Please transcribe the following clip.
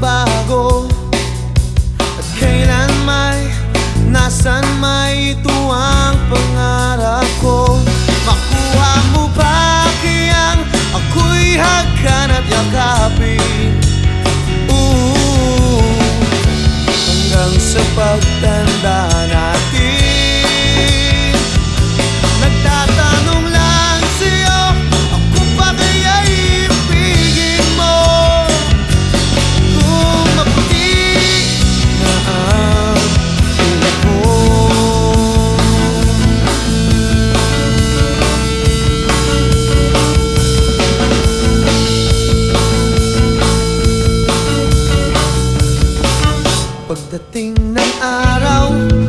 roubar Amaral